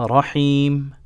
رحيم.